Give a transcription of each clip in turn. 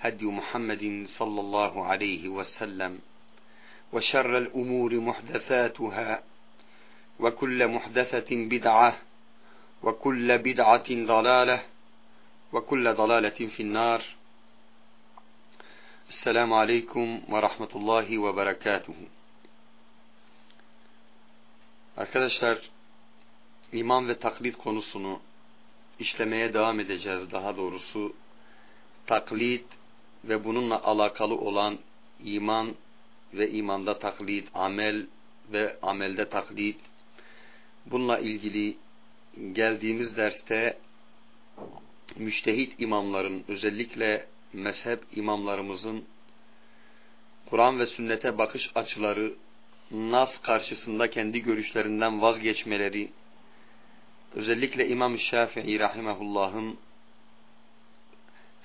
هدي محمد صلى الله عليه وسلم وشر الأمور محدثاتها وكل محدثة بدعة وكل بدعة ضلالة وكل ضلالة في النار السلام عليكم ورحمة الله وبركاته Arkadaşlar iman ve taklit konusunu işlemeye devam edeceğiz. Daha doğrusu taklit ve bununla alakalı olan iman ve imanda taklit, amel ve amelde taklit. Bununla ilgili geldiğimiz derste müştehit imamların özellikle mezhep imamlarımızın Kur'an ve sünnete bakış açıları nas karşısında kendi görüşlerinden vazgeçmeleri özellikle İmam Şafii rahimehullah'ın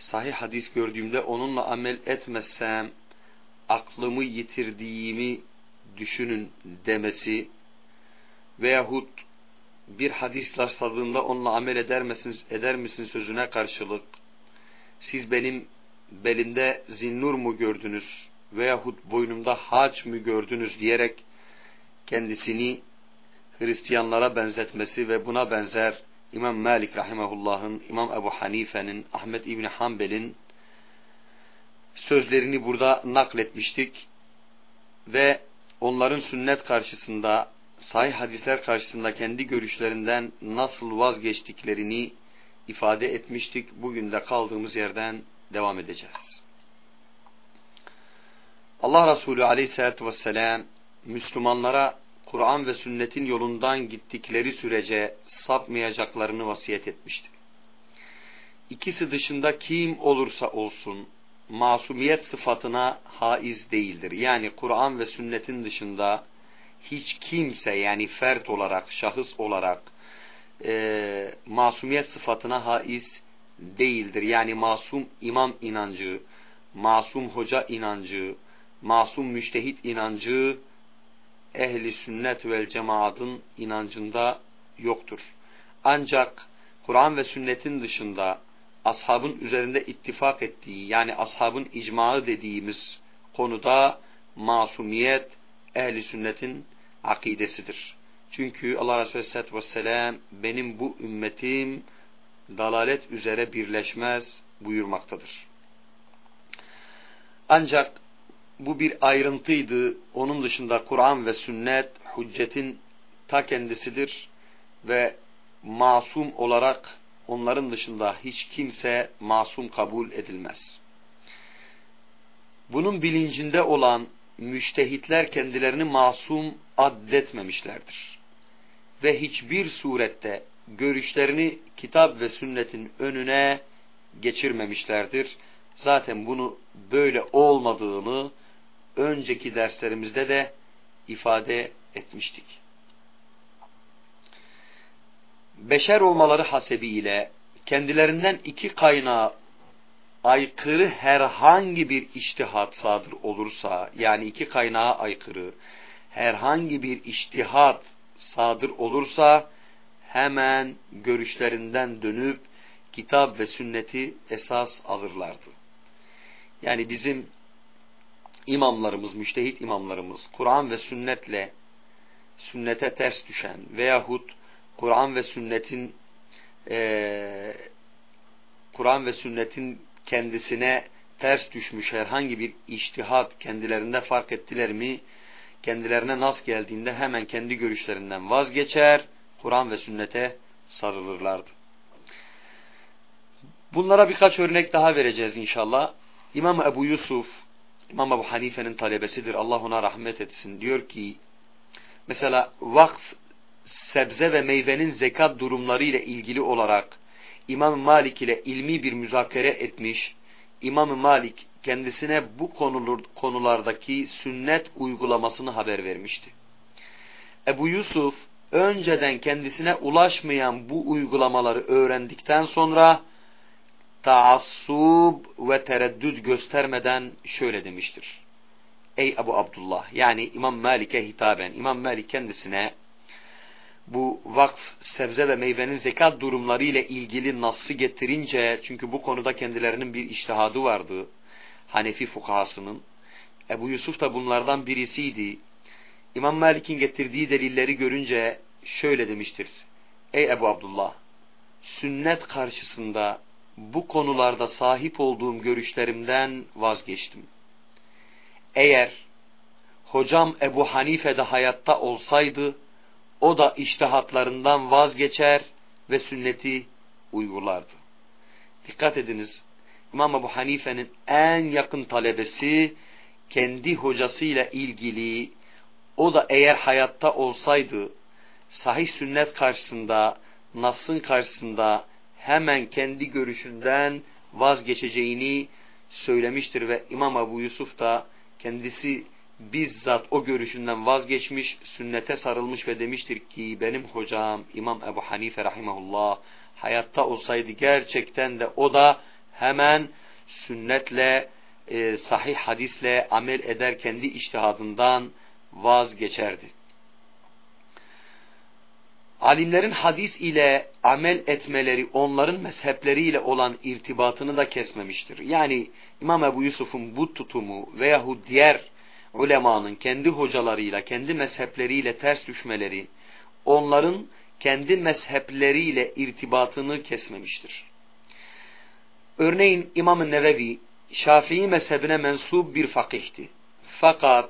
sahih hadis gördüğümde onunla amel etmezsem aklımı yitirdiğimi düşünün demesi veyahut bir hadis rastladığında onunla amel eder misin, eder misin sözüne karşılık siz benim belimde zinnur mu gördünüz veyahut boynumda haç mı gördünüz diyerek kendisini Hristiyanlara benzetmesi ve buna benzer İmam Malik rahimehullah'ın, İmam Ebu Hanife'nin, Ahmet İbni Hanbel'in sözlerini burada nakletmiştik ve onların sünnet karşısında, sahih hadisler karşısında kendi görüşlerinden nasıl vazgeçtiklerini ifade etmiştik. Bugün de kaldığımız yerden devam edeceğiz. Allah Resulü aleyhissalatü vesselam Müslümanlara Kur'an ve sünnetin yolundan gittikleri sürece sapmayacaklarını vasiyet etmişti. İkisi dışında kim olursa olsun masumiyet sıfatına haiz değildir. Yani Kur'an ve sünnetin dışında hiç kimse yani fert olarak, şahıs olarak e, masumiyet sıfatına haiz değildir. Yani masum imam inancı, masum hoca inancı, masum müştehit inancı ehli sünnet vel cemaatın inancında yoktur. Ancak Kur'an ve sünnetin dışında ashabın üzerinde ittifak ettiği yani ashabın icmağı dediğimiz konuda masumiyet ehli sünnetin akidesidir. Çünkü Allah Resulü Aleyhisselatü Vesselam benim bu ümmetim dalalet üzere birleşmez buyurmaktadır. Ancak bu bir ayrıntıydı. Onun dışında Kur'an ve sünnet hüccetin ta kendisidir ve masum olarak onların dışında hiç kimse masum kabul edilmez. Bunun bilincinde olan müştehitler kendilerini masum addetmemişlerdir. Ve hiçbir surette görüşlerini kitap ve sünnetin önüne geçirmemişlerdir. Zaten bunu böyle olmadığını önceki derslerimizde de ifade etmiştik. Beşer olmaları hasebiyle kendilerinden iki kaynağı aykırı herhangi bir iştihat sadır olursa, yani iki kaynağa aykırı herhangi bir iştihat sadır olursa, hemen görüşlerinden dönüp kitap ve sünneti esas alırlardı. Yani bizim imamlarımız, müştehit imamlarımız Kur'an ve sünnetle sünnete ters düşen veyahut Kur'an ve sünnetin e, Kur'an ve sünnetin kendisine ters düşmüş herhangi bir iştihat kendilerinde fark ettiler mi kendilerine nas geldiğinde hemen kendi görüşlerinden vazgeçer Kur'an ve sünnete sarılırlardı. Bunlara birkaç örnek daha vereceğiz inşallah. İmam Ebu Yusuf, İmam Ebu Hanife'nin talebesidir. Allah ona rahmet etsin. Diyor ki, mesela vakf, sebze ve meyvenin zekat durumları ile ilgili olarak İmam Malik ile ilmi bir müzakere etmiş. İmam Malik kendisine bu konulardaki sünnet uygulamasını haber vermişti. Ebu Yusuf önceden kendisine ulaşmayan bu uygulamaları öğrendikten sonra taassub ve tereddüt göstermeden şöyle demiştir. Ey Ebu Abdullah yani İmam Malik'e hitaben İmam Malik kendisine bu vakf sebze ve meyvenin zekat durumları ile ilgili nasıl getirince çünkü bu konuda kendilerinin bir iştihadı vardı Hanefi fukahasının Ebu Yusuf da bunlardan birisiydi. İmam Malik'in getirdiği delilleri görünce şöyle demiştir. Ey Ebu Abdullah sünnet karşısında bu konularda sahip olduğum görüşlerimden vazgeçtim. Eğer hocam Ebu Hanife de hayatta olsaydı, o da iştihatlarından vazgeçer ve sünneti uygulardı. Dikkat ediniz, İmam Ebu Hanife'nin en yakın talebesi, kendi hocasıyla ilgili, o da eğer hayatta olsaydı, sahih sünnet karşısında, Nas'ın karşısında hemen kendi görüşünden vazgeçeceğini söylemiştir ve İmam Ebu Yusuf da kendisi bizzat o görüşünden vazgeçmiş, sünnete sarılmış ve demiştir ki benim hocam İmam Ebu Hanife rahimahullah hayatta olsaydı gerçekten de o da hemen sünnetle, e, sahih hadisle amel eder kendi iştihadından vazgeçerdi alimlerin hadis ile amel etmeleri onların mezhepleriyle olan irtibatını da kesmemiştir. Yani İmam Ebu Yusuf'un bu tutumu veyahut diğer ulemanın kendi hocalarıyla, kendi mezhepleriyle ters düşmeleri, onların kendi mezhepleriyle irtibatını kesmemiştir. Örneğin İmam-ı Nevevi, Şafii mezhebine mensup bir fakihti. Fakat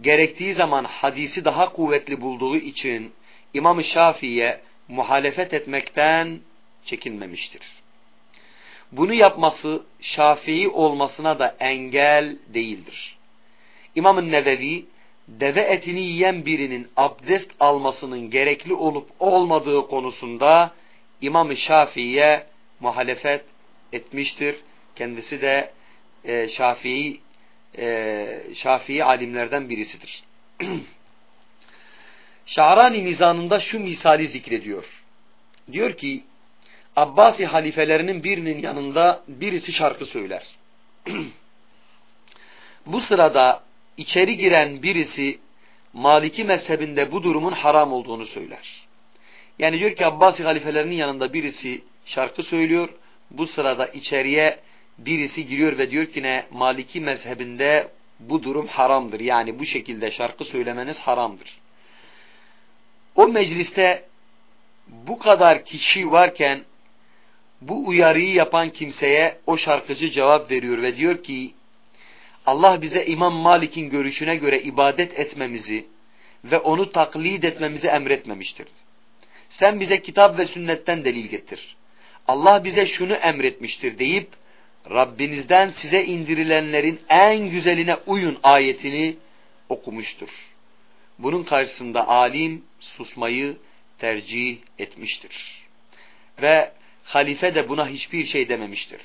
gerektiği zaman hadisi daha kuvvetli bulduğu için İmam-ı Şafii'ye muhalefet etmekten çekinmemiştir. Bunu yapması Şafii olmasına da engel değildir. İmam-ı Nevevi, deve etini yiyen birinin abdest almasının gerekli olup olmadığı konusunda İmam-ı Şafii'ye muhalefet etmiştir. Kendisi de e, Şafii e, Şafii alimlerden birisidir. Şa'rani mizanında şu misali zikrediyor. Diyor ki, Abbasi halifelerinin birinin yanında birisi şarkı söyler. bu sırada içeri giren birisi Maliki mezhebinde bu durumun haram olduğunu söyler. Yani diyor ki Abbasi halifelerinin yanında birisi şarkı söylüyor. Bu sırada içeriye birisi giriyor ve diyor ki ne Maliki mezhebinde bu durum haramdır. Yani bu şekilde şarkı söylemeniz haramdır. O mecliste bu kadar kişi varken bu uyarıyı yapan kimseye o şarkıcı cevap veriyor ve diyor ki Allah bize İmam Malik'in görüşüne göre ibadet etmemizi ve onu taklit etmemizi emretmemiştir. Sen bize kitap ve sünnetten delil getir. Allah bize şunu emretmiştir deyip Rabbinizden size indirilenlerin en güzeline uyun ayetini okumuştur. Bunun karşısında alim susmayı tercih etmiştir. Ve halife de buna hiçbir şey dememiştir.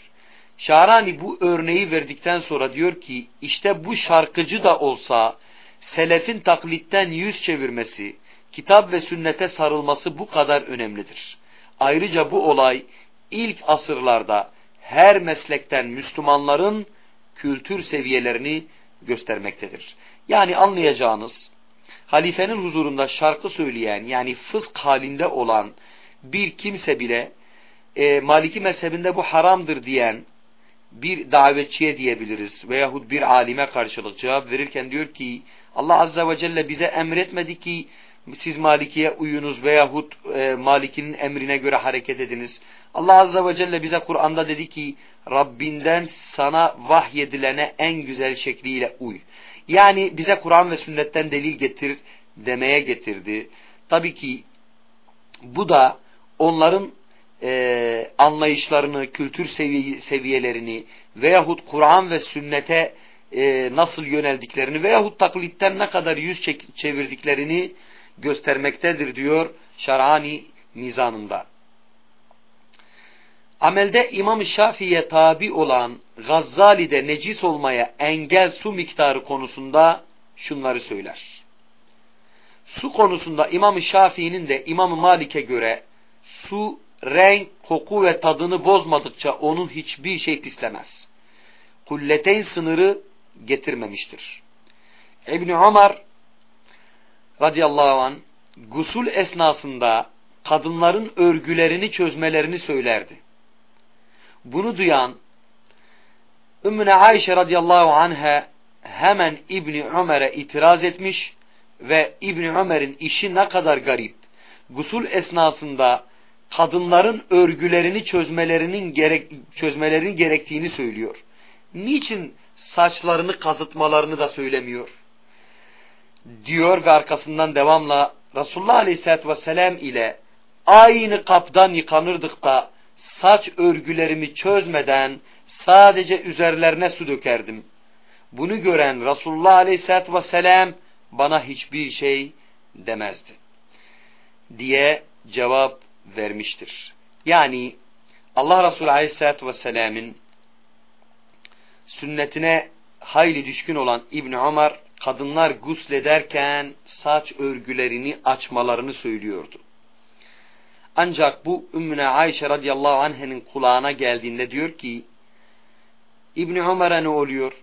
Şarani bu örneği verdikten sonra diyor ki işte bu şarkıcı da olsa selefin taklitten yüz çevirmesi, kitap ve sünnete sarılması bu kadar önemlidir. Ayrıca bu olay ilk asırlarda her meslekten Müslümanların kültür seviyelerini göstermektedir. Yani anlayacağınız halifenin huzurunda şarkı söyleyen yani fısk halinde olan bir kimse bile e, Maliki mezhebinde bu haramdır diyen bir davetçiye diyebiliriz veyahut bir alime karşılık cevap verirken diyor ki Allah Azze ve Celle bize emretmedi ki siz Maliki'ye uyunuz veyahut e, Maliki'nin emrine göre hareket ediniz. Allah Azze ve Celle bize Kur'an'da dedi ki Rabbinden sana vahyedilene en güzel şekliyle uy. Yani bize Kur'an ve sünnetten delil getir demeye getirdi. Tabii ki bu da onların e, anlayışlarını, kültür seviye, seviyelerini veyahut Kur'an ve sünnete e, nasıl yöneldiklerini veyahut taklitten ne kadar yüz çevirdiklerini göstermektedir diyor Şarani mizanında. Amelde İmam Şafii'ye tabi olan Gazzali'de necis olmaya engel su miktarı konusunda şunları söyler. Su konusunda İmam Şafii'nin de İmam Malik'e göre su renk, koku ve tadını bozmadıkça onun hiçbir şey pislemez. Kulleteyn sınırı getirmemiştir. İbni Ömer radıyallahu an gusul esnasında kadınların örgülerini çözmelerini söylerdi. Bunu duyan Ümmüne Ayşe radıyallahu anha hemen İbni Ömer'e itiraz etmiş ve İbni Ömer'in işi ne kadar garip. Gusul esnasında kadınların örgülerini çözmelerinin gerek, çözmelerinin gerektiğini söylüyor. Niçin saçlarını kazıtmalarını da söylemiyor? Diyor ve arkasından devamla Resulullah Aleyhisselatü Vesselam ile aynı kaptan yıkanırdık da saç örgülerimi çözmeden sadece üzerlerine su dökerdim. Bunu gören Resulullah Aleyhisselatü Vesselam bana hiçbir şey demezdi. Diye cevap vermiştir. Yani Allah Resulü Aleyhisselatü Vesselam'ın sünnetine hayli düşkün olan İbni Ömer kadınlar guslederken saç örgülerini açmalarını söylüyordu. Ancak bu Ümmüne Ayşe radıyallahu anhenin kulağına geldiğinde diyor ki İbni Ömer'e ne oluyor?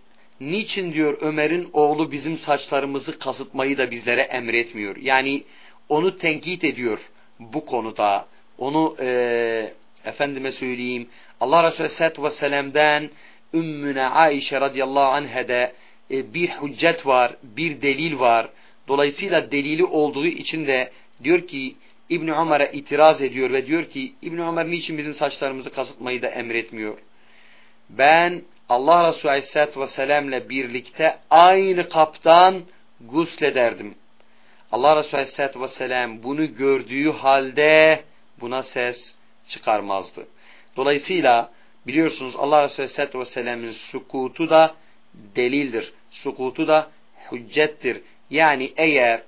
Niçin diyor Ömer'in oğlu bizim saçlarımızı kasıtmayı da bizlere emretmiyor. Yani onu tenkit ediyor bu konuda. Onu e, efendime söyleyeyim Allah Resulü Aleyhisselatü Vesselam'dan Ümmüne Ayşe radıyallahu anh'de e, bir hüccet var, bir delil var. Dolayısıyla delili olduğu için de diyor ki İbni Ömer'e itiraz ediyor ve diyor ki İbni Ömer niçin bizim saçlarımızı kasıtmayı da emretmiyor? Ben Allah Resulü Aleyhisselatü Vesselam'le birlikte aynı kaptan guslederdim. Allah Resulü Aleyhisselatü Vesselam bunu gördüğü halde buna ses çıkarmazdı. Dolayısıyla biliyorsunuz Allah Resulü Aleyhisselatü Vesselam'ın sukutu da delildir. Sukutu da hüccettir. Yani eğer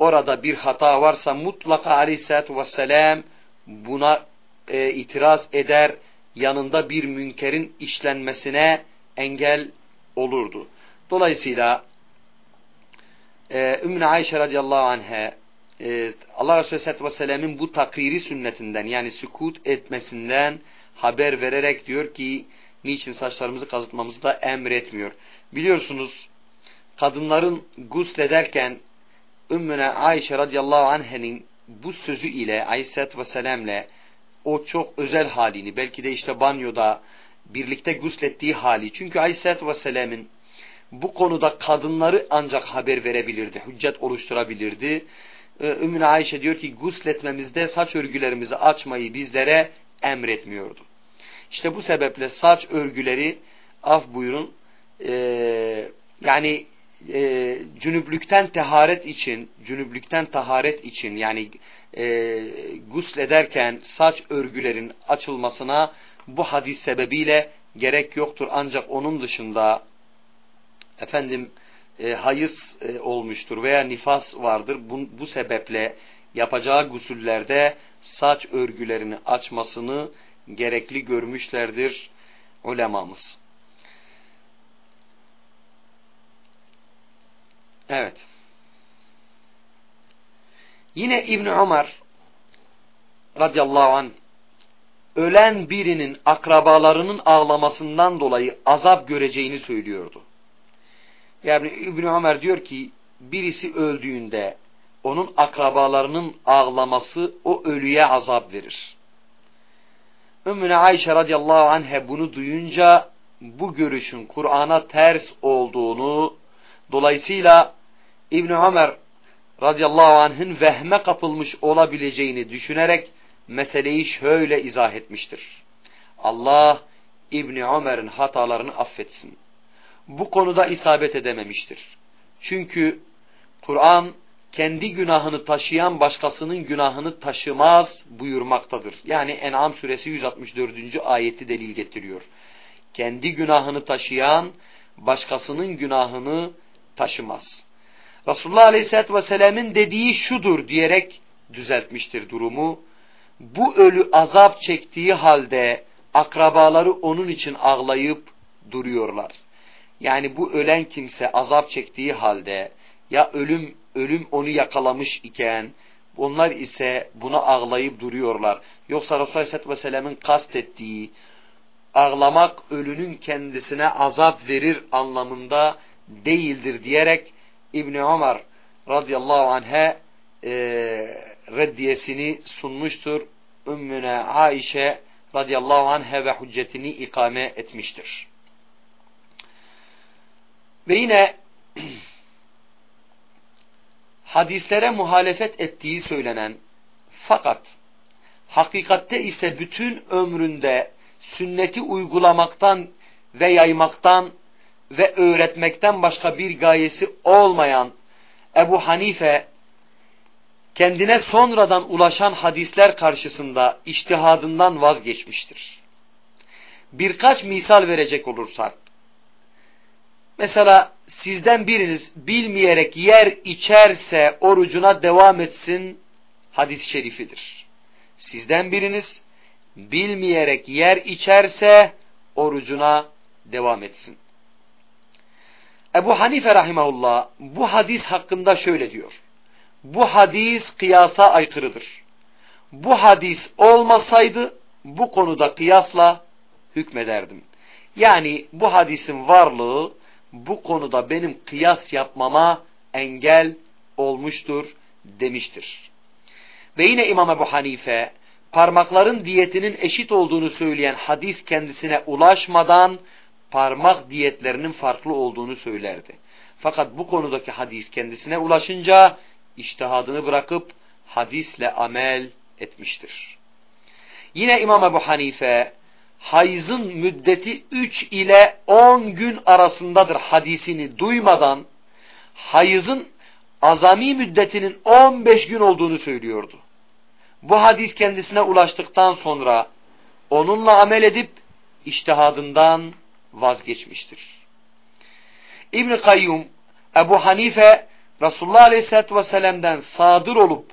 orada bir hata varsa mutlaka Aleyhisselatü Vesselam buna e, itiraz eder, yanında bir münkerin işlenmesine engel olurdu. Dolayısıyla e, Ümmüne Ayşe radıyallahu anh'e e, Allah Resulü Aleyhisselatü Vesselam'ın bu takriri sünnetinden yani sükut etmesinden haber vererek diyor ki niçin saçlarımızı kazıtmamızı da emretmiyor. Biliyorsunuz kadınların guslederken Ümmüne Ayşe radıyallahu anhe'nin bu sözü ile Aleyhisselatü Vesselam'le o çok özel halini belki de işte banyoda birlikte guslettiği hali. Çünkü Aleyhisselatü Vesselam'ın bu konuda kadınları ancak haber verebilirdi, hüccet oluşturabilirdi. Ee, Ümmüne Ayşe diyor ki gusletmemizde saç örgülerimizi açmayı bizlere emretmiyordu. İşte bu sebeple saç örgüleri af buyurun e, yani e, cünüplükten teharet için cünüplükten taharet için yani e, guslederken saç örgülerin açılmasına bu hadis sebebiyle gerek yoktur. Ancak onun dışında efendim e, hayız e, olmuştur veya nifas vardır. Bu, bu sebeple yapacağı gusüllerde saç örgülerini açmasını gerekli görmüşlerdir ulemamız. Evet. Yine İbn Ömer radıyallahu anh ölen birinin akrabalarının ağlamasından dolayı azap göreceğini söylüyordu. Yani İbn Ömer diyor ki birisi öldüğünde onun akrabalarının ağlaması o ölüye azap verir. Ümmüne Ayşe radıyallahu anh'e bunu duyunca bu görüşün Kur'an'a ters olduğunu dolayısıyla İbn Ömer radıyallahu anh'ın vehme kapılmış olabileceğini düşünerek meseleyi şöyle izah etmiştir. Allah İbni Ömer'in hatalarını affetsin. Bu konuda isabet edememiştir. Çünkü Kur'an kendi günahını taşıyan başkasının günahını taşımaz buyurmaktadır. Yani En'am suresi 164. ayeti delil getiriyor. Kendi günahını taşıyan başkasının günahını taşımaz. Resulullah Aleyhisselatü Vesselam'ın dediği şudur diyerek düzeltmiştir durumu. Bu ölü azap çektiği halde akrabaları onun için ağlayıp duruyorlar. Yani bu ölen kimse azap çektiği halde ya ölüm ölüm onu yakalamış iken onlar ise buna ağlayıp duruyorlar. Yoksa Resulullah Aleyhisselatü Vesselam'ın kastettiği ağlamak ölünün kendisine azap verir anlamında değildir diyerek İbni Ömer radıyallahu anh'e e, reddiyesini sunmuştur. Ümmüne Aişe radıyallahu anh'e ve hüccetini ikame etmiştir. Ve yine hadislere muhalefet ettiği söylenen fakat hakikatte ise bütün ömründe sünneti uygulamaktan ve yaymaktan ve öğretmekten başka bir gayesi olmayan Ebu Hanife kendine sonradan ulaşan hadisler karşısında iştihadından vazgeçmiştir. Birkaç misal verecek olursak, mesela sizden biriniz bilmeyerek yer içerse orucuna devam etsin hadis-i şerifidir. Sizden biriniz bilmeyerek yer içerse orucuna devam etsin. Ebu Hanife rahimahullah bu hadis hakkında şöyle diyor. Bu hadis kıyasa aykırıdır. Bu hadis olmasaydı bu konuda kıyasla hükmederdim. Yani bu hadisin varlığı bu konuda benim kıyas yapmama engel olmuştur demiştir. Ve yine İmam Ebu Hanife parmakların diyetinin eşit olduğunu söyleyen hadis kendisine ulaşmadan parmak diyetlerinin farklı olduğunu söylerdi. Fakat bu konudaki hadis kendisine ulaşınca iştihadını bırakıp hadisle amel etmiştir. Yine İmam Ebu Hanife hayızın müddeti 3 ile 10 gün arasındadır hadisini duymadan hayızın azami müddetinin 15 gün olduğunu söylüyordu. Bu hadis kendisine ulaştıktan sonra onunla amel edip iştihadından vazgeçmiştir. İbn-i Kayyum, Ebu Hanife, Resulullah Aleyhisselatü Vesselam'dan sadır olup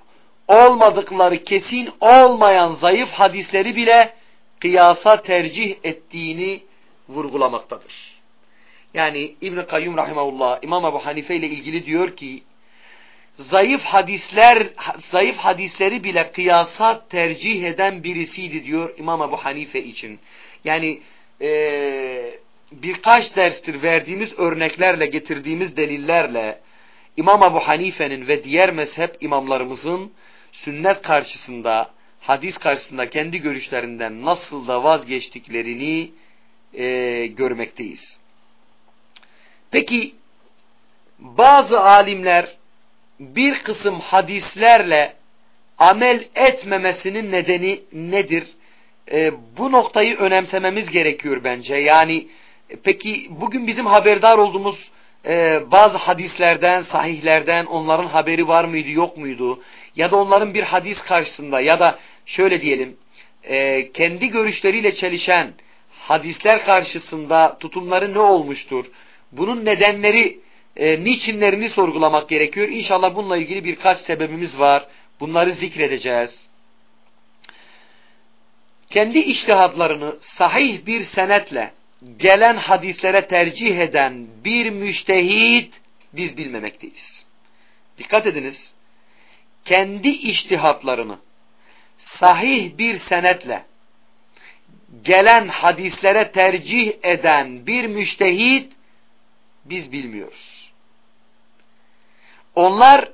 olmadıkları kesin olmayan zayıf hadisleri bile kıyasa tercih ettiğini vurgulamaktadır. Yani İbn-i Kayyum Rahimahullah İmam Ebu Hanife ile ilgili diyor ki zayıf hadisler zayıf hadisleri bile kıyasa tercih eden birisiydi diyor İmam Ebu Hanife için. Yani e, birkaç derstir verdiğimiz örneklerle getirdiğimiz delillerle İmam Ebu Hanife'nin ve diğer mezhep imamlarımızın sünnet karşısında hadis karşısında kendi görüşlerinden nasıl da vazgeçtiklerini e, görmekteyiz. Peki bazı alimler bir kısım hadislerle amel etmemesinin nedeni nedir? E, bu noktayı önemsememiz gerekiyor bence. Yani peki bugün bizim haberdar olduğumuz e, bazı hadislerden, sahihlerden onların haberi var mıydı, yok muydu? Ya da onların bir hadis karşısında ya da şöyle diyelim e, kendi görüşleriyle çelişen hadisler karşısında tutumları ne olmuştur? Bunun nedenleri, e, niçinlerini sorgulamak gerekiyor. İnşallah bununla ilgili birkaç sebebimiz var. Bunları zikredeceğiz. Kendi iştihadlarını sahih bir senetle gelen hadislere tercih eden bir müştehit biz bilmemekteyiz. Dikkat ediniz. Kendi iştihatlarını sahih bir senetle gelen hadislere tercih eden bir müştehit biz bilmiyoruz. Onlar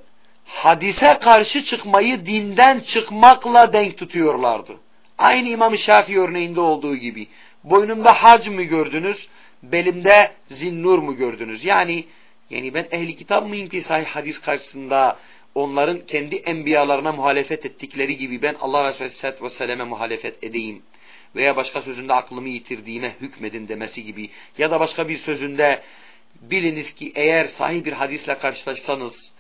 hadise karşı çıkmayı dinden çıkmakla denk tutuyorlardı. Aynı İmam Şafii örneğinde olduğu gibi. Boynumda hac mı gördünüz? Belimde zinnur mu gördünüz? Yani yani ben ehli kitap mıyım ki sahih hadis karşısında onların kendi enbiyalarına muhalefet ettikleri gibi ben Allah Resulü Aleyhisselatü Vesselam'e muhalefet edeyim. Veya başka sözünde aklımı yitirdiğime hükmedin demesi gibi. Ya da başka bir sözünde biliniz ki eğer sahih bir hadisle karşılaşsanız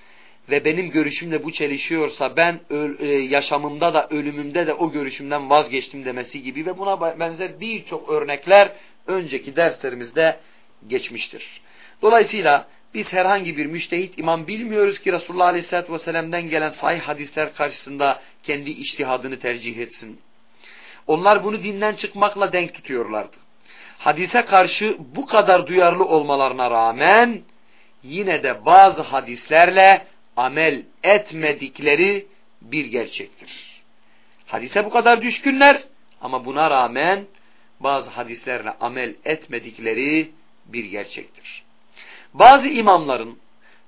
ve benim görüşümle bu çelişiyorsa ben e, yaşamımda da ölümümde de o görüşümden vazgeçtim demesi gibi ve buna benzer birçok örnekler önceki derslerimizde geçmiştir. Dolayısıyla biz herhangi bir müştehit imam bilmiyoruz ki Resulullah Aleyhisselatü Vesselam'dan gelen sahih hadisler karşısında kendi iştihadını tercih etsin. Onlar bunu dinden çıkmakla denk tutuyorlardı. Hadise karşı bu kadar duyarlı olmalarına rağmen yine de bazı hadislerle amel etmedikleri bir gerçektir. Hadise bu kadar düşkünler ama buna rağmen bazı hadislerle amel etmedikleri bir gerçektir. Bazı imamların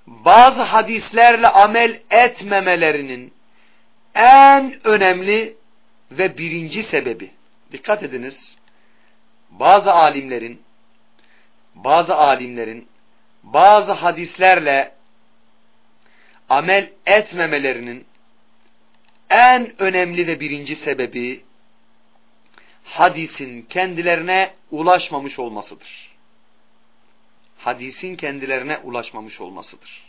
bazı hadislerle amel etmemelerinin en önemli ve birinci sebebi dikkat ediniz bazı alimlerin bazı alimlerin bazı hadislerle amel etmemelerinin en önemli ve birinci sebebi hadisin kendilerine ulaşmamış olmasıdır. Hadisin kendilerine ulaşmamış olmasıdır.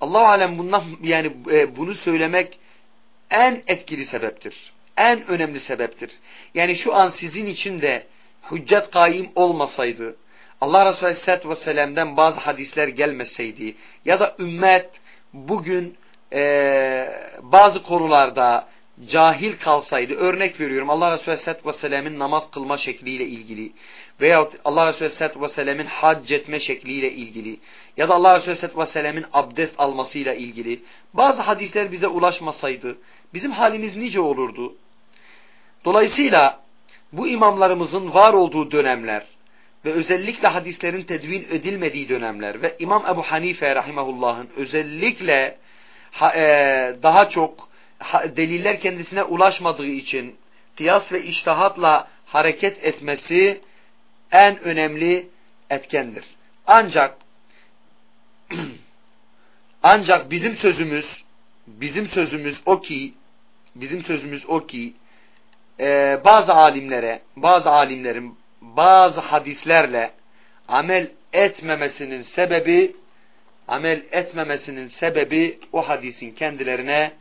Allah alem bundan yani e, bunu söylemek en etkili sebeptir. En önemli sebeptir. Yani şu an sizin için de hüccet kaim olmasaydı, Allah Resulü Aleyhisselatü Vesselam'dan bazı hadisler gelmeseydi ya da ümmet bugün e, bazı konularda cahil kalsaydı, örnek veriyorum Allah Resulü Aleyhisselatü Vesselam'ın namaz kılma şekliyle ilgili veyahut Allah Resulü Aleyhisselatü Vesselam'ın hac etme şekliyle ilgili ya da Allah Resulü Aleyhisselatü Vesselam'ın abdest almasıyla ilgili bazı hadisler bize ulaşmasaydı bizim halimiz nice olurdu? Dolayısıyla bu imamlarımızın var olduğu dönemler ve özellikle hadislerin tedvin edilmediği dönemler ve İmam Ebu Hanife rahimahullah'ın özellikle e, daha çok deliller kendisine ulaşmadığı için kıyas ve iştahatla hareket etmesi en önemli etkendir. Ancak ancak bizim sözümüz bizim sözümüz o ki bizim sözümüz o ki e, bazı alimlere bazı alimlerin bazı hadislerle amel etmemesinin sebebi amel etmemesinin sebebi o hadisin kendilerine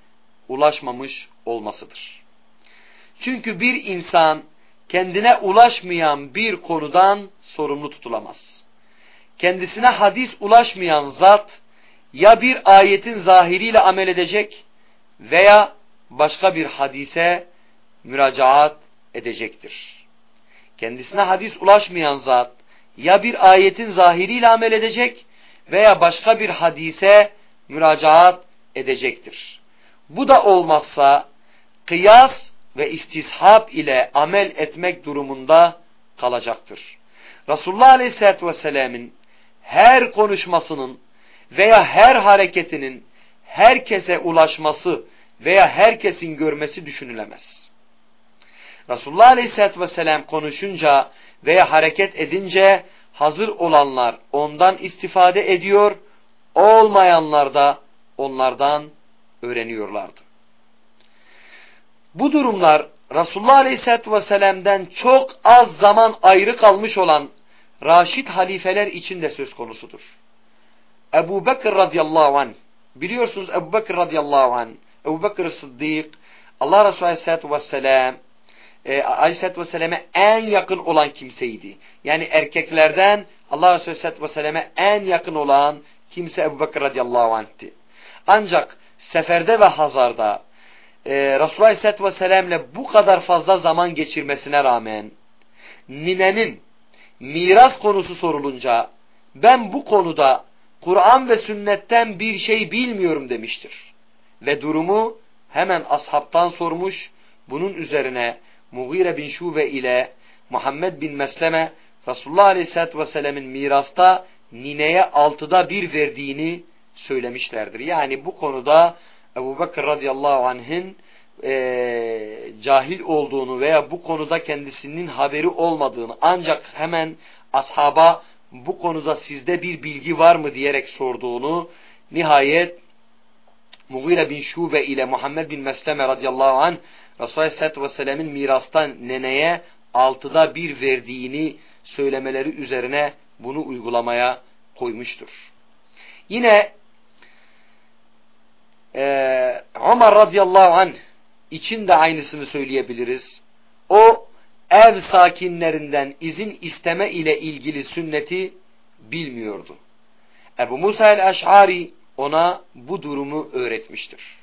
ulaşmamış olmasıdır. Çünkü bir insan kendine ulaşmayan bir konudan sorumlu tutulamaz. Kendisine hadis ulaşmayan zat ya bir ayetin zahiriyle amel edecek veya başka bir hadise müracaat edecektir. Kendisine hadis ulaşmayan zat ya bir ayetin zahiriyle amel edecek veya başka bir hadise müracaat edecektir. Bu da olmazsa kıyas ve istishab ile amel etmek durumunda kalacaktır. Resulullah Aleyhisselatü Vesselam'ın her konuşmasının veya her hareketinin herkese ulaşması veya herkesin görmesi düşünülemez. Resulullah Aleyhisselatü Vesselam konuşunca veya hareket edince hazır olanlar ondan istifade ediyor, olmayanlar da onlardan öğreniyorlardı. Bu durumlar Resulullah Aleyhisselatü Vesselam'dan çok az zaman ayrı kalmış olan Raşid halifeler için de söz konusudur. Ebu Bekir radıyallahu anh, biliyorsunuz Ebu Bekir radıyallahu anh, Ebu Bekir Sıddık, Allah Resulü Aleyhisselatü Vesselam, e, Aleyhisselatü Vesselam'a en yakın olan kimseydi. Yani erkeklerden Allah Resulü Aleyhisselatü Vesselam'a en yakın olan kimse Ebu Bekir radıyallahu anh'ti. Ancak seferde ve hazarda e, Resulullah Aleyhisselatü Vesselam'la bu kadar fazla zaman geçirmesine rağmen ninenin miras konusu sorulunca ben bu konuda Kur'an ve sünnetten bir şey bilmiyorum demiştir. Ve durumu hemen ashabtan sormuş. Bunun üzerine Mughire bin Şube ile Muhammed bin Mesleme Resulullah Aleyhisselatü Vesselam'ın mirasta nineye altıda bir verdiğini söylemişlerdir. Yani bu konuda Ebu Bekir radıyallahu anh'ın e, cahil olduğunu veya bu konuda kendisinin haberi olmadığını ancak hemen ashaba bu konuda sizde bir bilgi var mı diyerek sorduğunu nihayet Mughire bin Şube ile Muhammed bin Mesleme radıyallahu anh Resulullah Aleyhisselatü Vesselam'ın mirastan neneye altıda bir verdiğini söylemeleri üzerine bunu uygulamaya koymuştur. Yine e, Ömer radıyallahu anh için de aynısını söyleyebiliriz. O ev sakinlerinden izin isteme ile ilgili sünneti bilmiyordu. Ebu Musa el-Eş'ari ona bu durumu öğretmiştir.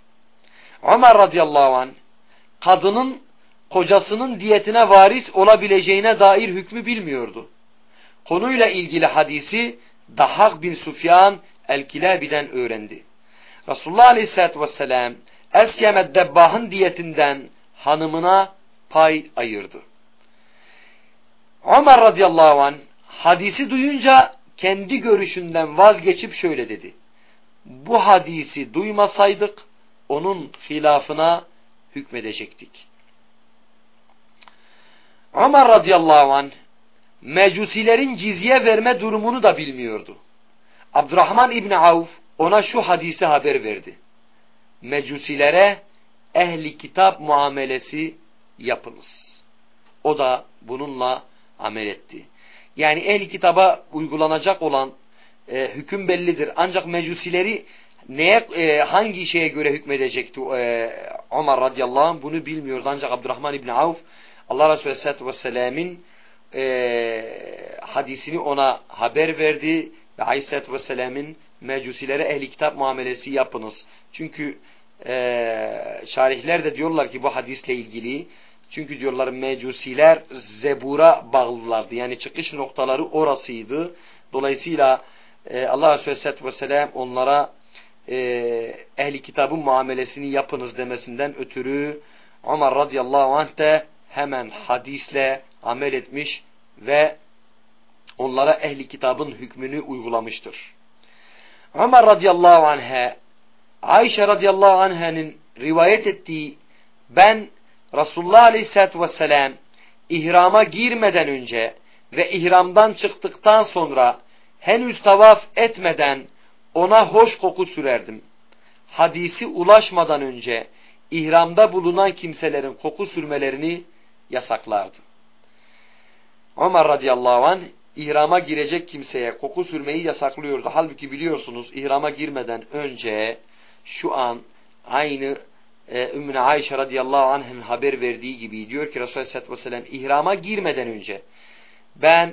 Ömer radıyallahu anh kadının kocasının diyetine varis olabileceğine dair hükmü bilmiyordu. Konuyla ilgili hadisi Dahak bin Sufyan el-Kilabi'den öğrendi. Resulullah aleyhissalatü vesselam Esyemed Debbah'ın diyetinden hanımına pay ayırdı. Ömer radıyallahu an hadisi duyunca kendi görüşünden vazgeçip şöyle dedi. Bu hadisi duymasaydık onun hilafına hükmedecektik. Ömer radıyallahu anh mecusilerin cizye verme durumunu da bilmiyordu. Abdurrahman İbni Avf ona şu hadisi haber verdi. Mecusilere ehli kitap muamelesi yapınız. O da bununla amel etti. Yani ehli kitaba uygulanacak olan e, hüküm bellidir. Ancak mecusileri neye, e, hangi şeye göre hükmedecekti e, Ömer radıyallahu anh bunu bilmiyordu. Ancak Abdurrahman İbni Avf Allah Resulü Aleyhisselatü Vesselam'ın e, hadisini ona haber verdi ve Aleyhisselatü Vesselam'ın mecusilere ehli kitap muamelesi yapınız. Çünkü e, şarihler de diyorlar ki bu hadisle ilgili çünkü diyorlar mecusiler zebura bağlılardı. Yani çıkış noktaları orasıydı. Dolayısıyla e, Allah Resulü Aleyhisselatü Vesselam onlara e, ehli kitabın muamelesini yapınız demesinden ötürü Ömer radıyallahu anh de hemen hadisle amel etmiş ve onlara ehli kitabın hükmünü uygulamıştır. Ömer radıyallahu anh'e Ayşe radıyallahu anh'ın rivayet ettiği ben Resulullah aleyhissalatü vesselam ihrama girmeden önce ve ihramdan çıktıktan sonra henüz tavaf etmeden ona hoş koku sürerdim. Hadisi ulaşmadan önce ihramda bulunan kimselerin koku sürmelerini yasaklardı. Ömer radıyallahu anh ihrama girecek kimseye koku sürmeyi yasaklıyordu. Halbuki biliyorsunuz ihrama girmeden önce şu an aynı e, Ümmüne Ayşe radıyallahu anh'ın haber verdiği gibi diyor ki Resulullah sallallahu aleyhi ve sellem ihrama girmeden önce ben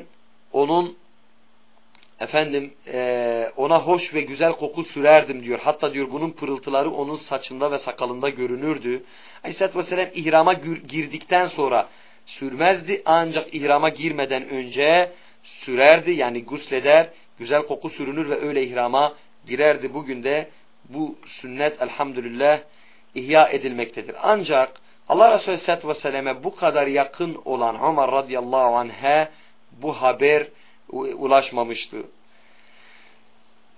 onun efendim e, ona hoş ve güzel koku sürerdim diyor. Hatta diyor bunun pırıltıları onun saçında ve sakalında görünürdü. Aleyhisselatü Vesselam ihrama girdikten sonra sürmezdi ancak ihrama girmeden önce sürerdi yani gusleder güzel koku sürünür ve öyle ihrama girerdi. Bugün de bu sünnet elhamdülillah ihya edilmektedir. Ancak Allah Resulü Aleyhisselatü Vesselam'e bu kadar yakın olan Ömer radıyallahu anh'e bu haber ulaşmamıştı.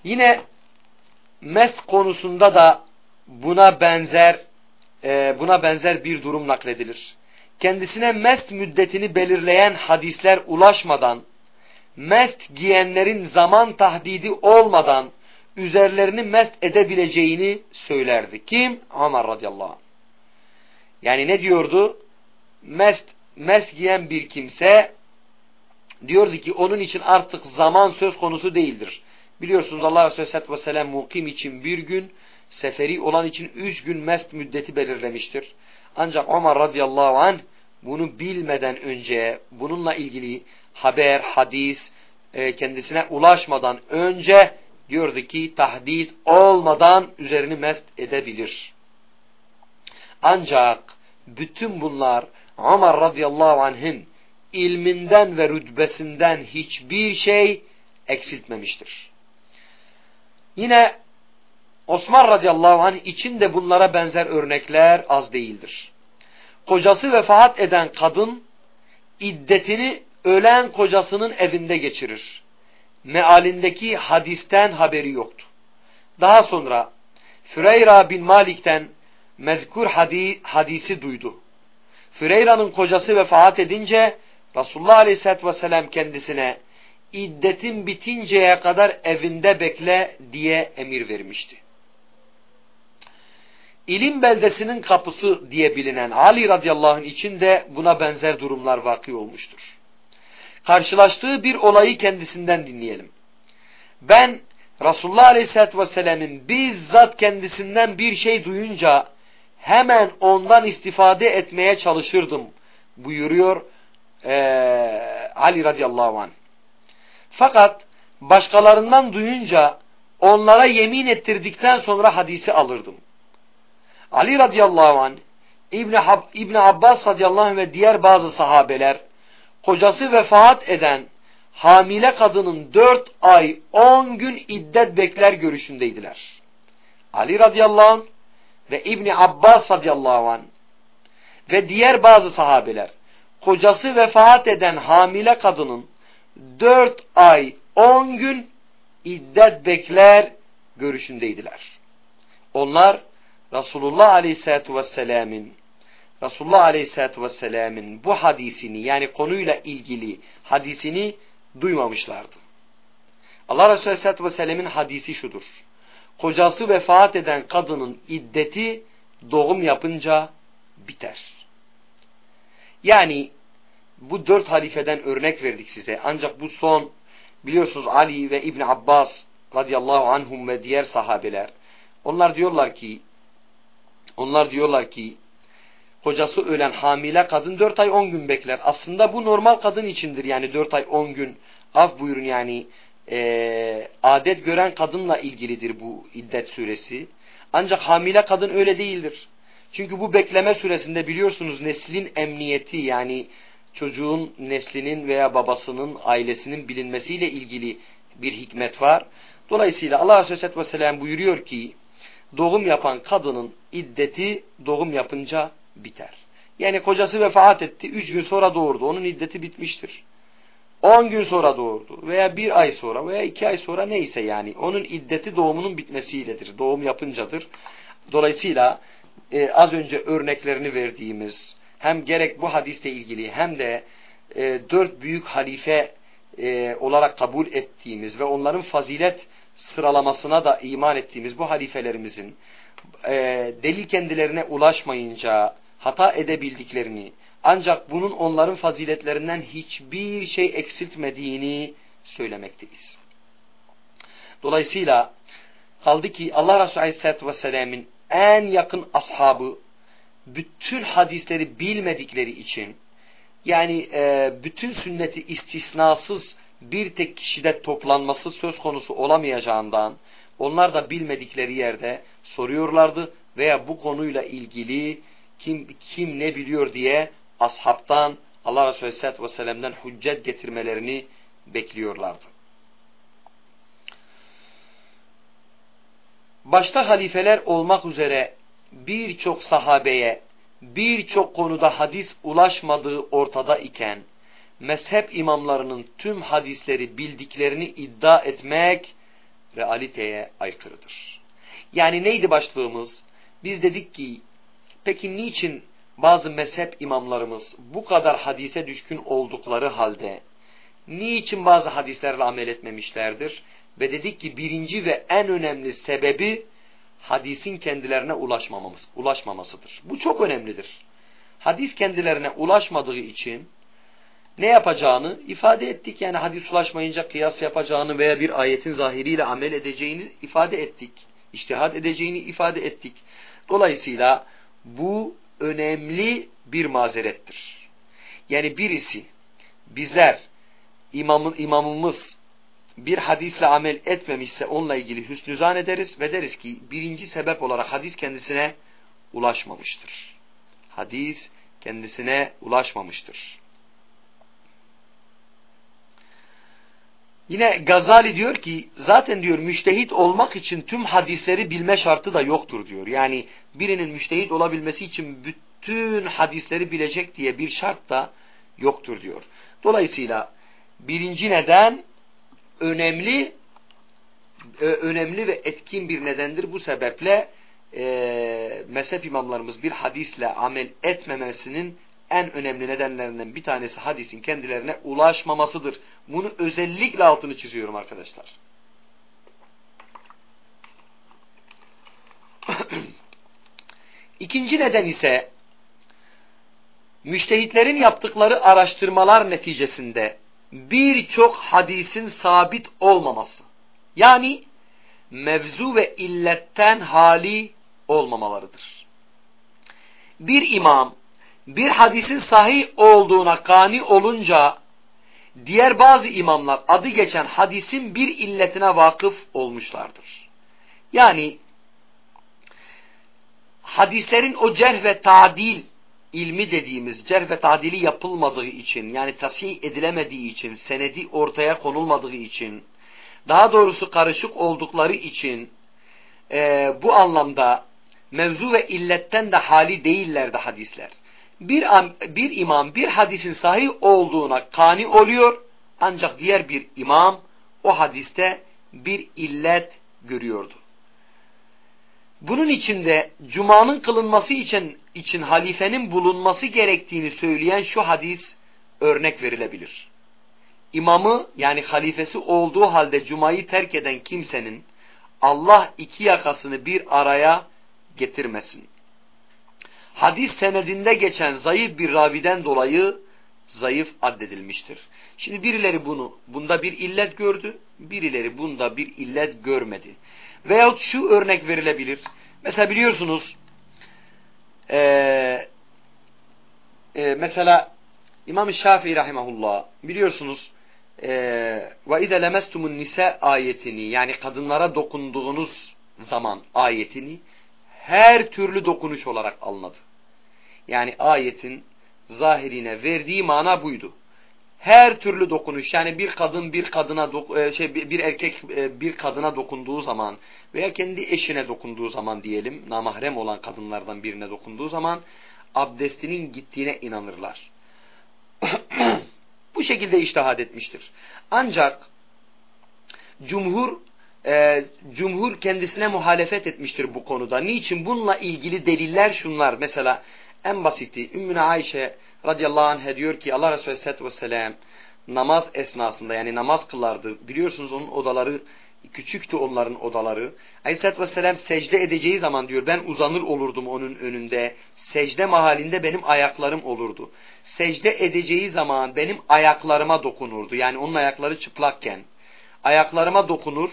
Yine mes konusunda da buna benzer e, buna benzer bir durum nakledilir. Kendisine mest müddetini belirleyen hadisler ulaşmadan, mest giyenlerin zaman tahdidi olmadan üzerlerini mest edebileceğini söylerdi. Kim? Ömer radıyallahu anh. Yani ne diyordu? Mest, mest giyen bir kimse diyordu ki onun için artık zaman söz konusu değildir. Biliyorsunuz Allah Aleyhisselatü Vesselam mukim için bir gün, seferi olan için üç gün mest müddeti belirlemiştir. Ancak Ömer radıyallahu anh bunu bilmeden önce bununla ilgili haber, hadis e, kendisine ulaşmadan önce diyordu ki tahdit olmadan üzerini mest edebilir. Ancak bütün bunlar Ömer radıyallahu anh'ın ilminden ve rütbesinden hiçbir şey eksiltmemiştir. Yine Osman radıyallahu anh için de bunlara benzer örnekler az değildir. kocası vefat eden kadın iddetini ölen kocasının evinde geçirir. Mealindeki hadisten haberi yoktu. Daha sonra Füreyra bin Malik'ten mezkur hadisi duydu. Füreyra'nın kocası vefat edince Resulullah Aleyhisselatü Vesselam kendisine iddetin bitinceye kadar evinde bekle diye emir vermişti. İlim beldesinin kapısı diye bilinen Ali radıyallahu anh için de buna benzer durumlar vaki olmuştur. Karşılaştığı bir olayı kendisinden dinleyelim. Ben Resulullah aleyhissalatü vesselam'ın bizzat kendisinden bir şey duyunca hemen ondan istifade etmeye çalışırdım buyuruyor ee, Ali radıyallahu anh. Fakat başkalarından duyunca onlara yemin ettirdikten sonra hadisi alırdım. Ali radıyallahu anh, İbni, Hab İbni Abbas radıyallahu anh ve diğer bazı sahabeler kocası vefat eden hamile kadının dört ay on gün iddet bekler görüşündeydiler. Ali radıyallahu anh ve İbni Abbas radıyallahu anh ve diğer bazı sahabeler kocası vefat eden hamile kadının dört ay on gün iddet bekler görüşündeydiler. Onlar Resulullah Aleyhisselatü Vesselam'ın Resulullah Aleyhisselatü Vesselam'ın bu hadisini yani konuyla ilgili hadisini duymamışlardı. Allah Resulü Aleyhisselatü Vesselam'ın hadisi şudur. Kocası vefat eden kadının iddeti doğum yapınca biter. Yani bu dört halifeden örnek verdik size. Ancak bu son biliyorsunuz Ali ve İbn Abbas radıyallahu anhum ve diğer sahabeler onlar diyorlar ki onlar diyorlar ki kocası ölen hamile kadın dört ay on gün bekler. Aslında bu normal kadın içindir yani dört ay on gün af buyurun yani e, adet gören kadınla ilgilidir bu iddet süresi. Ancak hamile kadın öyle değildir. Çünkü bu bekleme süresinde biliyorsunuz neslin emniyeti yani çocuğun neslinin veya babasının ailesinin bilinmesiyle ilgili bir hikmet var. Dolayısıyla Allah Resulü Vesselam buyuruyor ki doğum yapan kadının iddeti doğum yapınca biter. Yani kocası vefat etti, üç gün sonra doğurdu. Onun iddeti bitmiştir. On gün sonra doğurdu veya bir ay sonra veya iki ay sonra neyse yani. Onun iddeti doğumunun bitmesiyledir. Doğum yapıncadır. Dolayısıyla e, az önce örneklerini verdiğimiz hem gerek bu hadiste ilgili hem de e, dört büyük halife e, olarak kabul ettiğimiz ve onların fazilet sıralamasına da iman ettiğimiz bu halifelerimizin e, delil kendilerine ulaşmayınca hata edebildiklerini ancak bunun onların faziletlerinden hiçbir şey eksiltmediğini söylemekteyiz. Dolayısıyla kaldı ki Allah Resulü Aleyhisselatü Vesselam'ın en yakın ashabı bütün hadisleri bilmedikleri için yani e, bütün sünneti istisnasız bir tek kişide toplanması söz konusu olamayacağından onlar da bilmedikleri yerde soruyorlardı veya bu konuyla ilgili kim kim ne biliyor diye ashabtan Allah Resulü Aleyhisselatü Vesselam'dan hüccet getirmelerini bekliyorlardı. Başta halifeler olmak üzere birçok sahabeye birçok konuda hadis ulaşmadığı ortada iken mezhep imamlarının tüm hadisleri bildiklerini iddia etmek realiteye aykırıdır. Yani neydi başlığımız? Biz dedik ki peki niçin bazı mezhep imamlarımız bu kadar hadise düşkün oldukları halde niçin bazı hadislerle amel etmemişlerdir? Ve dedik ki birinci ve en önemli sebebi hadisin kendilerine ulaşmamamız, ulaşmamasıdır. Bu çok önemlidir. Hadis kendilerine ulaşmadığı için ne yapacağını ifade ettik. Yani hadis ulaşmayınca kıyas yapacağını veya bir ayetin zahiriyle amel edeceğini ifade ettik. İçtihat edeceğini ifade ettik. Dolayısıyla bu önemli bir mazerettir. Yani birisi bizler imamımız bir hadisle amel etmemişse onunla ilgili hüsnü ederiz ve deriz ki birinci sebep olarak hadis kendisine ulaşmamıştır. Hadis kendisine ulaşmamıştır. Yine Gazali diyor ki zaten diyor müştehit olmak için tüm hadisleri bilme şartı da yoktur diyor. Yani birinin müştehit olabilmesi için bütün hadisleri bilecek diye bir şart da yoktur diyor. Dolayısıyla birinci neden önemli e, önemli ve etkin bir nedendir. Bu sebeple e, mezhep imamlarımız bir hadisle amel etmemesinin en önemli nedenlerinden bir tanesi hadisin kendilerine ulaşmamasıdır. Bunu özellikle altını çiziyorum arkadaşlar. İkinci neden ise müştehitlerin yaptıkları araştırmalar neticesinde birçok hadisin sabit olmaması. Yani mevzu ve illetten hali olmamalarıdır. Bir imam bir hadisin sahih olduğuna kani olunca diğer bazı imamlar adı geçen hadisin bir illetine vakıf olmuşlardır. Yani hadislerin o cerh ve tadil ilmi dediğimiz cerh ve tadili yapılmadığı için yani tasih edilemediği için senedi ortaya konulmadığı için daha doğrusu karışık oldukları için e, bu anlamda mevzu ve illetten de hali değillerdi hadisler. Bir, bir imam bir hadisin sahih olduğuna kani oluyor ancak diğer bir imam o hadiste bir illet görüyordu. Bunun içinde cumanın kılınması için için halifenin bulunması gerektiğini söyleyen şu hadis örnek verilebilir. İmamı yani halifesi olduğu halde cumayı terk eden kimsenin Allah iki yakasını bir araya getirmesin. Hadis senedinde geçen zayıf bir raviden dolayı zayıf addedilmiştir. Şimdi birileri bunu bunda bir illet gördü, birileri bunda bir illet görmedi. Veyahut şu örnek verilebilir. Mesela biliyorsunuz e, e, mesela İmam-ı Şafii rahimahullah biliyorsunuz e, ve ize nise ayetini yani kadınlara dokunduğunuz zaman ayetini her türlü dokunuş olarak anladı. Yani ayetin zahirine verdiği mana buydu. Her türlü dokunuş yani bir kadın bir kadına e, şey bir erkek e, bir kadına dokunduğu zaman veya kendi eşine dokunduğu zaman diyelim namahrem olan kadınlardan birine dokunduğu zaman abdestinin gittiğine inanırlar. Bu şekilde iştihad etmiştir. Ancak cumhur e, cumhur kendisine muhalefet etmiştir bu konuda. Niçin? Bununla ilgili deliller şunlar. Mesela en basiti Ümmüne Ayşe radıyallahu anh diyor ki Allah Resulü aleyhissalatü vesselam namaz esnasında yani namaz kılardı. Biliyorsunuz onun odaları küçüktü onların odaları. Aleyhisselatü Vesselam secde edeceği zaman diyor ben uzanır olurdum onun önünde. Secde mahallinde benim ayaklarım olurdu. Secde edeceği zaman benim ayaklarıma dokunurdu. Yani onun ayakları çıplakken. Ayaklarıma dokunur.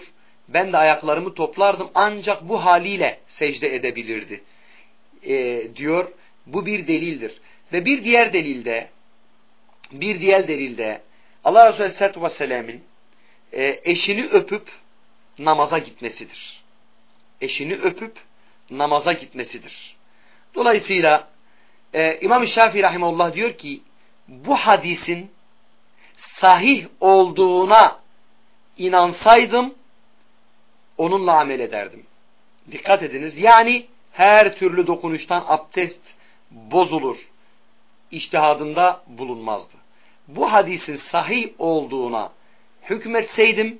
Ben de ayaklarımı toplardım ancak bu haliyle secde edebilirdi. E, diyor. Bu bir delildir. Ve bir diğer delilde bir diğer delilde Allah Resulü Aleyhisselatü Vesselam'ın e, eşini öpüp namaza gitmesidir. Eşini öpüp namaza gitmesidir. Dolayısıyla e, İmam-ı Şafii Rahimullah diyor ki bu hadisin sahih olduğuna inansaydım onunla amel ederdim. Dikkat ediniz. Yani her türlü dokunuştan abdest bozulur. İçtihadında bulunmazdı. Bu hadisin sahih olduğuna hükmetseydim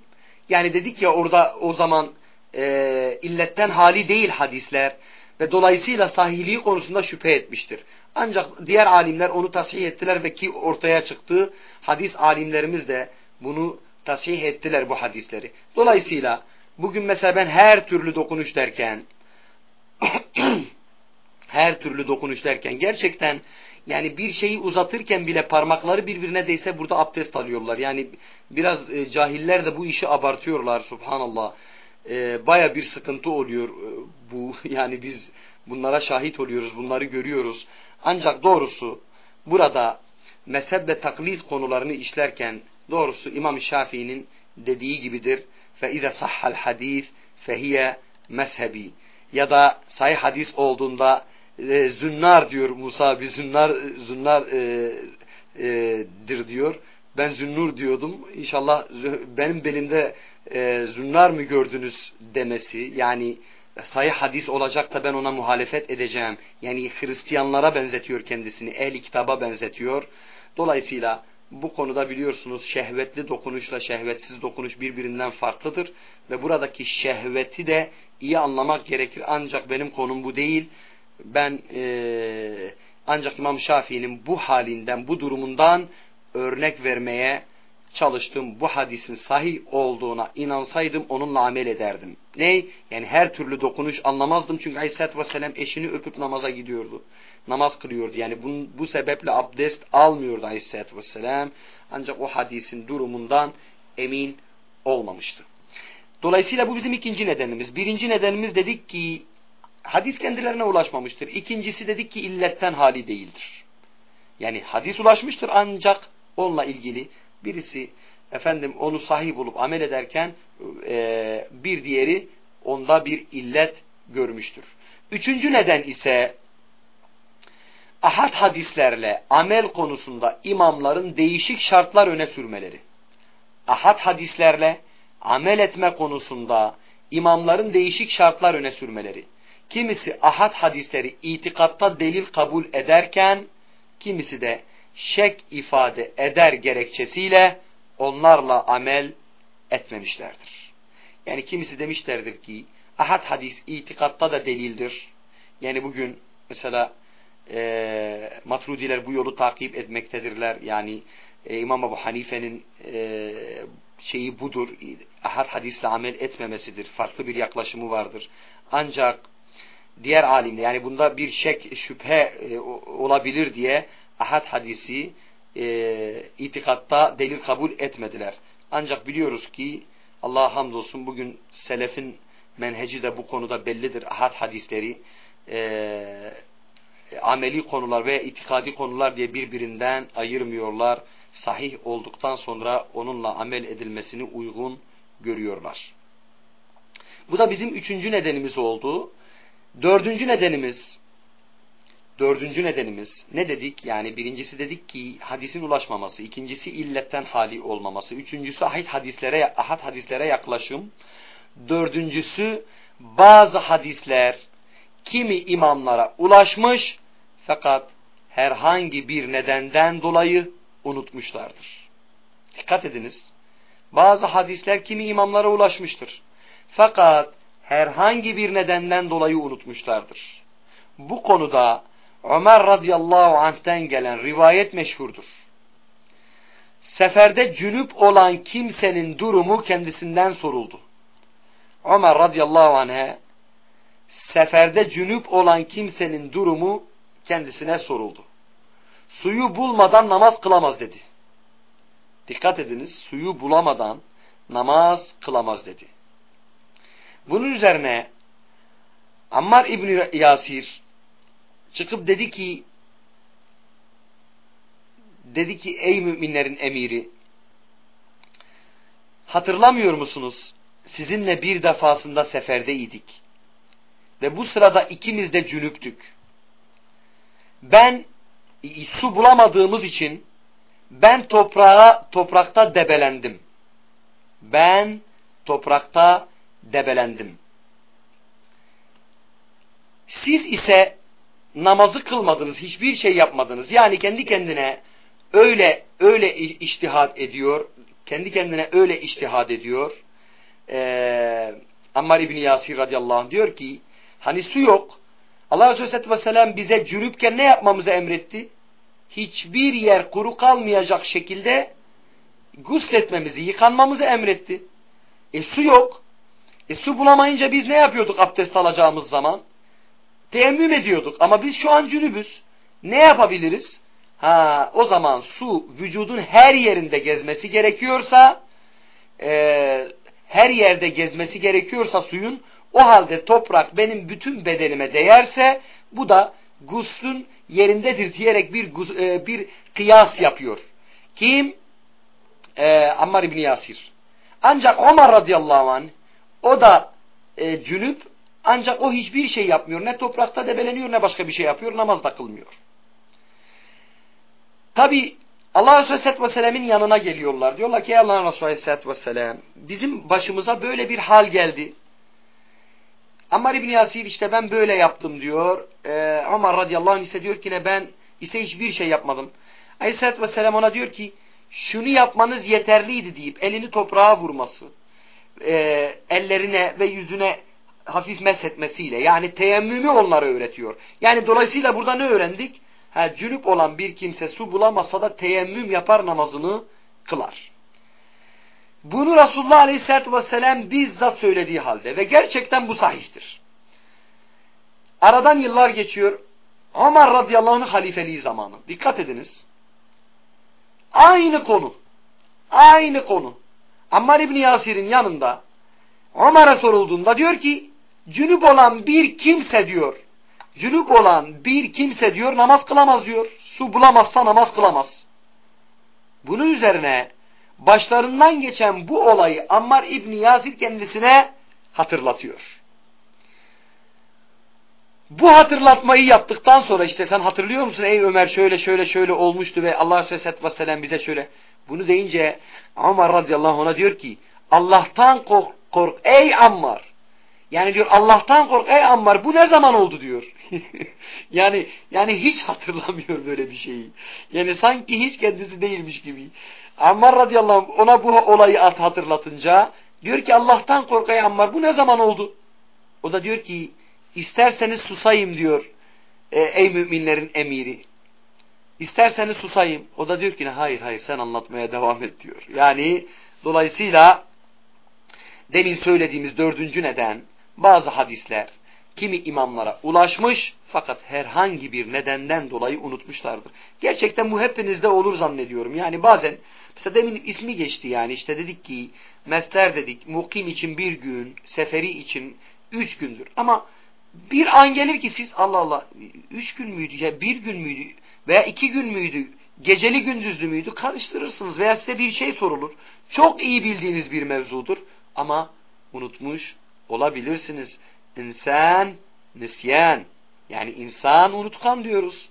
yani dedik ya orada o zaman e, illetten hali değil hadisler ve dolayısıyla sahihliği konusunda şüphe etmiştir. Ancak diğer alimler onu tasih ettiler ve ki ortaya çıktı. Hadis alimlerimiz de bunu tasih ettiler bu hadisleri. Dolayısıyla bugün mesela ben her türlü dokunuş derken her türlü dokunuş derken gerçekten yani bir şeyi uzatırken bile parmakları birbirine değse burada abdest alıyorlar. Yani biraz e, cahiller de bu işi abartıyorlar subhanallah. E, Baya bir sıkıntı oluyor e, bu. Yani biz bunlara şahit oluyoruz, bunları görüyoruz. Ancak doğrusu burada mezhep ve taklit konularını işlerken doğrusu İmam Şafii'nin dediği gibidir. فَاِذَا صَحَّ الْحَد۪يث فَهِيَ mezhebi ya da sahih hadis olduğunda e, zünnar diyor Musa bir zünnar zünnar e, e, diyor. Ben zünnur diyordum. İnşallah benim belimde e, zünnar mı gördünüz demesi yani sahih hadis olacak da ben ona muhalefet edeceğim. Yani Hristiyanlara benzetiyor kendisini, ehli kitaba benzetiyor. Dolayısıyla bu konuda biliyorsunuz şehvetli dokunuşla şehvetsiz dokunuş birbirinden farklıdır. Ve buradaki şehveti de iyi anlamak gerekir. Ancak benim konum bu değil. Ben e, ancak İmam Şafii'nin bu halinden, bu durumundan örnek vermeye çalıştım. Bu hadisin sahih olduğuna inansaydım onunla amel ederdim. Ney? Yani her türlü dokunuş anlamazdım. Çünkü Aleyhisselatü Vesselam eşini öpüp namaza gidiyordu. Namaz kılıyordu. Yani bu, bu sebeple abdest almıyordu Aleyhisselatü Vesselam. Ancak o hadisin durumundan emin olmamıştı. Dolayısıyla bu bizim ikinci nedenimiz. Birinci nedenimiz dedik ki hadis kendilerine ulaşmamıştır. İkincisi dedik ki illetten hali değildir. Yani hadis ulaşmıştır ancak onunla ilgili birisi efendim onu sahih bulup amel ederken e, bir diğeri onda bir illet görmüştür. Üçüncü neden ise ahad hadislerle amel konusunda imamların değişik şartlar öne sürmeleri. Ahad hadislerle amel etme konusunda imamların değişik şartlar öne sürmeleri. Kimisi ahad hadisleri itikatta delil kabul ederken, kimisi de şek ifade eder gerekçesiyle onlarla amel etmemişlerdir. Yani kimisi demişlerdir ki ahad hadis itikatta da delildir. Yani bugün mesela e, matrudiler bu yolu takip etmektedirler. Yani e, İmam Ebu Hanife'nin e, şeyi budur. Ahad hadisle amel etmemesidir. Farklı bir yaklaşımı vardır. Ancak diğer alimler yani bunda bir şek şüphe e, olabilir diye ahad hadisi e, itikatta delil kabul etmediler. Ancak biliyoruz ki Allah'a hamdolsun bugün selefin menheci de bu konuda bellidir. Ahad hadisleri e, ameli konular ve itikadi konular diye birbirinden ayırmıyorlar. Sahih olduktan sonra onunla amel edilmesini uygun görüyorlar. Bu da bizim üçüncü nedenimiz oldu. Dördüncü nedenimiz Dördüncü nedenimiz ne dedik? Yani birincisi dedik ki hadisin ulaşmaması, ikincisi illetten hali olmaması, üçüncüsü ahad hadislere, ahad hadislere yaklaşım, dördüncüsü bazı hadisler kimi imamlara ulaşmış fakat herhangi bir nedenden dolayı unutmuşlardır. Dikkat ediniz. Bazı hadisler kimi imamlara ulaşmıştır. Fakat herhangi bir nedenden dolayı unutmuşlardır. Bu konuda Ömer radıyallahu anh'ten gelen rivayet meşhurdur. Seferde cünüp olan kimsenin durumu kendisinden soruldu. Ömer radıyallahu anh'e seferde cünüp olan kimsenin durumu kendisine soruldu. Suyu bulmadan namaz kılamaz dedi. Dikkat ediniz, suyu bulamadan namaz kılamaz dedi. Bunun üzerine Ammar İbni Yasir çıkıp dedi ki dedi ki ey müminlerin emiri hatırlamıyor musunuz? Sizinle bir defasında seferdeydik. Ve bu sırada ikimiz de cünüptük. Ben su bulamadığımız için ben toprağa toprakta debelendim. Ben toprakta debelendim. Siz ise namazı kılmadınız, hiçbir şey yapmadınız. Yani kendi kendine öyle öyle iştihad ediyor, kendi kendine öyle iştihad ediyor. Ee, Ammar İbni Yasir radıyallahu anh diyor ki, hani su yok, Allah Resulü Aleyhisselatü Vesselam bize cürüpken ne yapmamızı emretti? Hiçbir yer kuru kalmayacak şekilde gusletmemizi, yıkanmamızı emretti. E su yok. E su bulamayınca biz ne yapıyorduk abdest alacağımız zaman? Teyemmüm ediyorduk ama biz şu an cünübüz. Ne yapabiliriz? Ha, o zaman su vücudun her yerinde gezmesi gerekiyorsa e, her yerde gezmesi gerekiyorsa suyun o halde toprak benim bütün bedenime değerse bu da guslün yerindedir diyerek bir, e, bir kıyas yapıyor. Kim? Ee, Ammar İbni Yasir. Ancak Ömer radıyallahu anh o da e, cünüp ancak o hiçbir şey yapmıyor. Ne toprakta debeleniyor ne başka bir şey yapıyor. Namaz da kılmıyor. Tabi Allah Resulü Aleyhisselatü Vesselam'ın yanına geliyorlar. Diyorlar ki Allah Resulü Aleyhisselatü Vesselam bizim başımıza böyle bir hal geldi. Ammar İbni Yasir işte ben böyle yaptım diyor. Ee, Ömer radıyallahu anh ise diyor ki ne ben ise hiçbir şey yapmadım. Aleyhisselatü vesselam ona diyor ki şunu yapmanız yeterliydi deyip elini toprağa vurması, e, ellerine ve yüzüne hafif meshetmesiyle yani teyemmümü onlara öğretiyor. Yani dolayısıyla burada ne öğrendik? Ha, cünüp olan bir kimse su bulamasa da teyemmüm yapar namazını kılar. Bunu Resulullah Aleyhisselatü Vesselam bizzat söylediği halde ve gerçekten bu sahihtir. Aradan yıllar geçiyor. Ömer radıyallahu anh halifeliği zamanı. Dikkat ediniz. Aynı konu. Aynı konu. Ammar İbni Yasir'in yanında Ömer'e sorulduğunda diyor ki cünüp olan bir kimse diyor cünüp olan bir kimse diyor namaz kılamaz diyor. Su bulamazsa namaz kılamaz. Bunun üzerine başlarından geçen bu olayı Ammar İbni Yasir kendisine hatırlatıyor. Bu hatırlatmayı yaptıktan sonra işte sen hatırlıyor musun ey Ömer şöyle şöyle şöyle olmuştu ve Allah Aleyhisselatü Vesselam bize şöyle. Bunu deyince Ammar radıyallahu ona diyor ki Allah'tan kork, kork ey Ammar. Yani diyor Allah'tan kork ey Ammar bu ne zaman oldu diyor. yani yani hiç hatırlamıyor böyle bir şeyi. Yani sanki hiç kendisi değilmiş gibi. Ammar radıyallahu anh ona bu olayı at hatırlatınca diyor ki Allah'tan kork ey Ammar bu ne zaman oldu? O da diyor ki isterseniz susayım diyor e, ey müminlerin emiri. İsterseniz susayım. O da diyor ki hayır hayır sen anlatmaya devam et diyor. Yani dolayısıyla demin söylediğimiz dördüncü neden bazı hadisler kimi imamlara ulaşmış fakat herhangi bir nedenden dolayı unutmuşlardır. Gerçekten bu hepinizde olur zannediyorum. Yani bazen mesela demin ismi geçti yani işte dedik ki mesler dedik mukim için bir gün, seferi için üç gündür. Ama bir an gelir ki siz Allah Allah üç gün müydü ya bir gün müydü veya iki gün müydü geceli gündüzlü müydü karıştırırsınız veya size bir şey sorulur. Çok iyi bildiğiniz bir mevzudur ama unutmuş olabilirsiniz. İnsan nisyan yani insan unutkan diyoruz.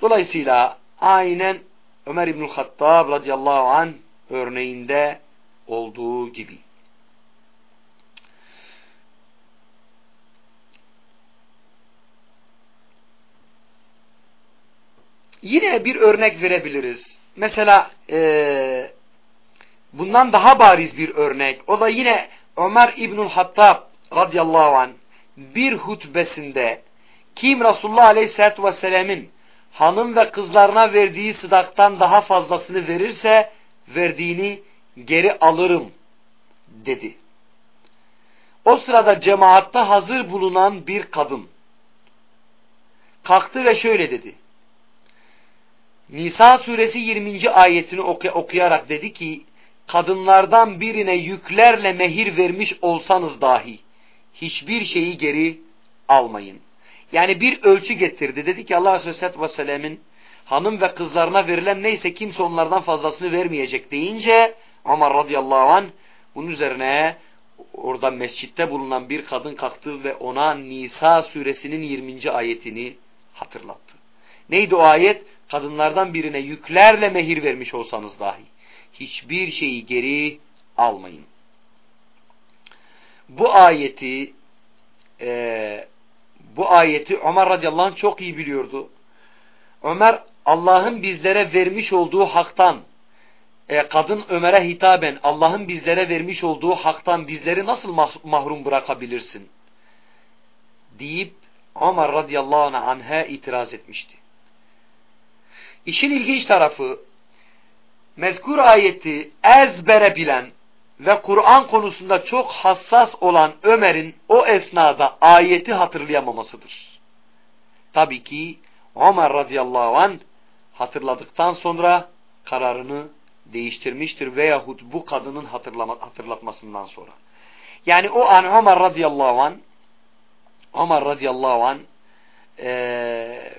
Dolayısıyla aynen Ömer İbnül Hattab radıyallahu an örneğinde olduğu gibi. Yine bir örnek verebiliriz. Mesela e, bundan daha bariz bir örnek. O da yine Ömer İbnül Hattab radıyallahu anh bir hutbesinde kim Resulullah aleyhissalatü vesselam'ın hanım ve kızlarına verdiği sıdaktan daha fazlasını verirse verdiğini geri alırım dedi. O sırada cemaatta hazır bulunan bir kadın kalktı ve şöyle dedi. Nisa suresi 20. ayetini okuyarak dedi ki kadınlardan birine yüklerle mehir vermiş olsanız dahi hiçbir şeyi geri almayın. Yani bir ölçü getirdi. Dedi ki Allah Aleyhisselatü Vesselam'ın hanım ve kızlarına verilen neyse kimse onlardan fazlasını vermeyecek deyince Ömer radıyallahu anh bunun üzerine orada mescitte bulunan bir kadın kalktı ve ona Nisa suresinin 20. ayetini hatırlattı. Neydi o ayet? Kadınlardan birine yüklerle mehir vermiş olsanız dahi hiçbir şeyi geri almayın. Bu ayeti e, bu ayeti Ömer radıyallahu anh çok iyi biliyordu. Ömer Allah'ın bizlere vermiş olduğu haktan e, kadın Ömer'e hitaben Allah'ın bizlere vermiş olduğu haktan bizleri nasıl mahrum bırakabilirsin? deyip Ömer radıyallahu anh'a itiraz etmişti. İşin ilginç tarafı mezkur ayeti ezbere bilen ve Kur'an konusunda çok hassas olan Ömer'in o esnada ayeti hatırlayamamasıdır. Tabii ki Ömer radıyallahu an hatırladıktan sonra kararını değiştirmiştir veyahut bu kadının hatırlatmasından sonra. Yani o an Ömer radıyallahu an Ömer radıyallahu an e,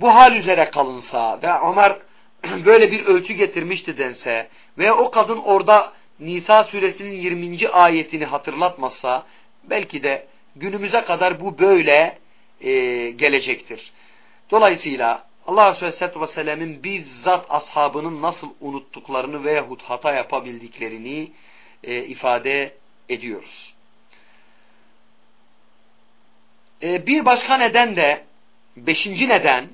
bu hal üzere kalınsa ve Ömer böyle bir ölçü getirmişti dense ve o kadın orada Nisa suresinin 20. ayetini hatırlatmazsa belki de günümüze kadar bu böyle e, gelecektir. Dolayısıyla Allah Resulü Aleyhisselatü Vesselam'ın bizzat ashabının nasıl unuttuklarını veyahut hata yapabildiklerini e, ifade ediyoruz. E, bir başka neden de beşinci neden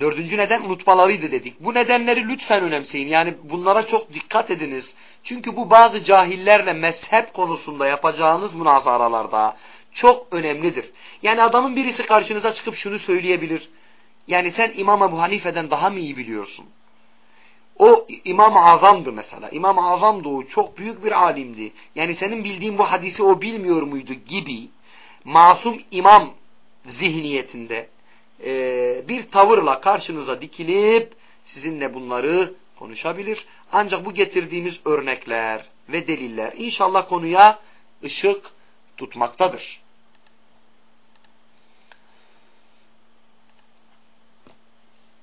dördüncü neden unutmalarıydı dedik. Bu nedenleri lütfen önemseyin. Yani bunlara çok dikkat ediniz. Çünkü bu bazı cahillerle mezhep konusunda yapacağınız münazaralarda çok önemlidir. Yani adamın birisi karşınıza çıkıp şunu söyleyebilir. Yani sen İmam Ebu Hanife'den daha mı iyi biliyorsun? O İmam-ı Azam'dı mesela. İmam-ı Azam'dı o. Çok büyük bir alimdi. Yani senin bildiğin bu hadisi o bilmiyor muydu gibi masum imam zihniyetinde e, bir tavırla karşınıza dikilip sizinle bunları konuşabilir. Ancak bu getirdiğimiz örnekler ve deliller inşallah konuya ışık tutmaktadır.